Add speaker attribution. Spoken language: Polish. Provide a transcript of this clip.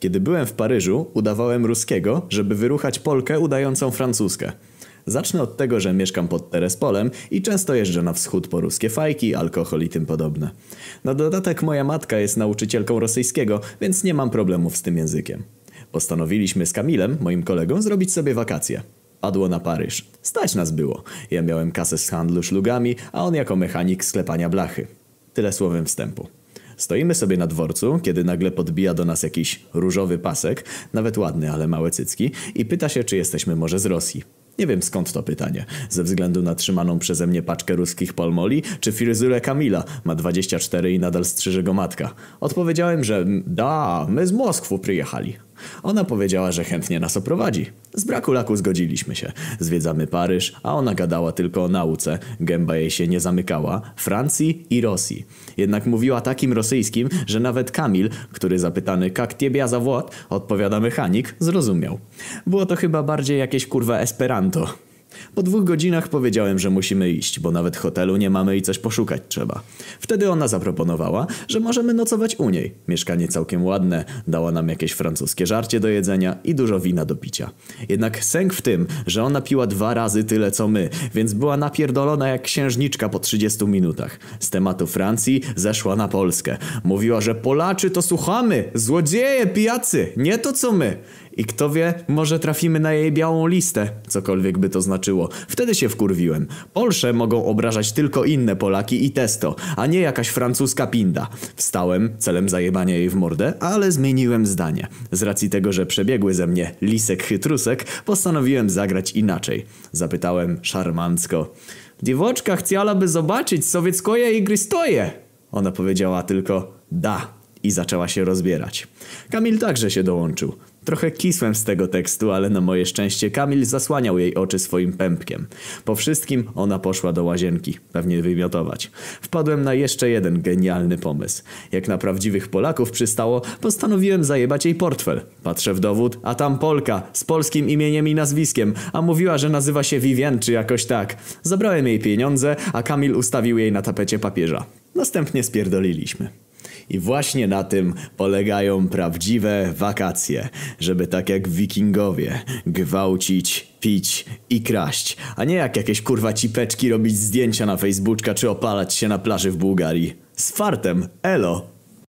Speaker 1: Kiedy byłem w Paryżu, udawałem ruskiego, żeby wyruchać Polkę udającą francuskę. Zacznę od tego, że mieszkam pod Terespolem i często jeżdżę na wschód po ruskie fajki, alkohol i tym podobne. Na dodatek moja matka jest nauczycielką rosyjskiego, więc nie mam problemów z tym językiem. Postanowiliśmy z Kamilem, moim kolegą, zrobić sobie wakacje. Padło na Paryż. Stać nas było. Ja miałem kasę z handlu szlugami, a on jako mechanik sklepania blachy. Tyle słowem wstępu. Stoimy sobie na dworcu, kiedy nagle podbija do nas jakiś różowy pasek, nawet ładny, ale małe cycki, i pyta się, czy jesteśmy może z Rosji. Nie wiem skąd to pytanie. Ze względu na trzymaną przeze mnie paczkę ruskich polmoli, czy fryzurę Kamila. Ma 24 i nadal strzyże go matka. Odpowiedziałem, że da, my z Moskwy przyjechali. Ona powiedziała, że chętnie nas oprowadzi. Z braku laku zgodziliśmy się. Zwiedzamy Paryż, a ona gadała tylko o nauce. Gęba jej się nie zamykała. Francji i Rosji. Jednak mówiła takim rosyjskim, że nawet Kamil, który zapytany jak ciebie zawód, odpowiada mechanik, zrozumiał. Było to chyba bardziej jakieś kurwa esperanto. Po dwóch godzinach powiedziałem, że musimy iść, bo nawet hotelu nie mamy i coś poszukać trzeba. Wtedy ona zaproponowała, że możemy nocować u niej. Mieszkanie całkiem ładne, dała nam jakieś francuskie żarcie do jedzenia i dużo wina do picia. Jednak sęk w tym, że ona piła dwa razy tyle co my, więc była napierdolona jak księżniczka po 30 minutach. Z tematu Francji zeszła na Polskę. Mówiła, że Polaczy to słuchamy, złodzieje, pijacy, nie to co my. I kto wie, może trafimy na jej białą listę, cokolwiek by to znaczyło. Wtedy się wkurwiłem. Polsze mogą obrażać tylko inne Polaki i testo, a nie jakaś francuska pinda. Wstałem, celem zajebania jej w mordę, ale zmieniłem zdanie. Z racji tego, że przebiegły ze mnie lisek chytrusek, postanowiłem zagrać inaczej. Zapytałem szarmancko. Dziwoczka chciałaby zobaczyć sowieckoje igry stoje. Ona powiedziała tylko da i zaczęła się rozbierać. Kamil także się dołączył. Trochę kisłem z tego tekstu, ale na moje szczęście Kamil zasłaniał jej oczy swoim pępkiem. Po wszystkim ona poszła do łazienki, pewnie wymiotować. Wpadłem na jeszcze jeden genialny pomysł. Jak na prawdziwych Polaków przystało, postanowiłem zajebać jej portfel. Patrzę w dowód, a tam Polka z polskim imieniem i nazwiskiem, a mówiła, że nazywa się Vivien czy jakoś tak. Zabrałem jej pieniądze, a Kamil ustawił jej na tapecie papieża. Następnie spierdoliliśmy. I właśnie na tym polegają prawdziwe wakacje, żeby tak jak wikingowie gwałcić, pić i kraść, a nie jak jakieś kurwa cipeczki robić zdjęcia na Facebooka czy opalać się na plaży w Bułgarii. Z fartem, elo!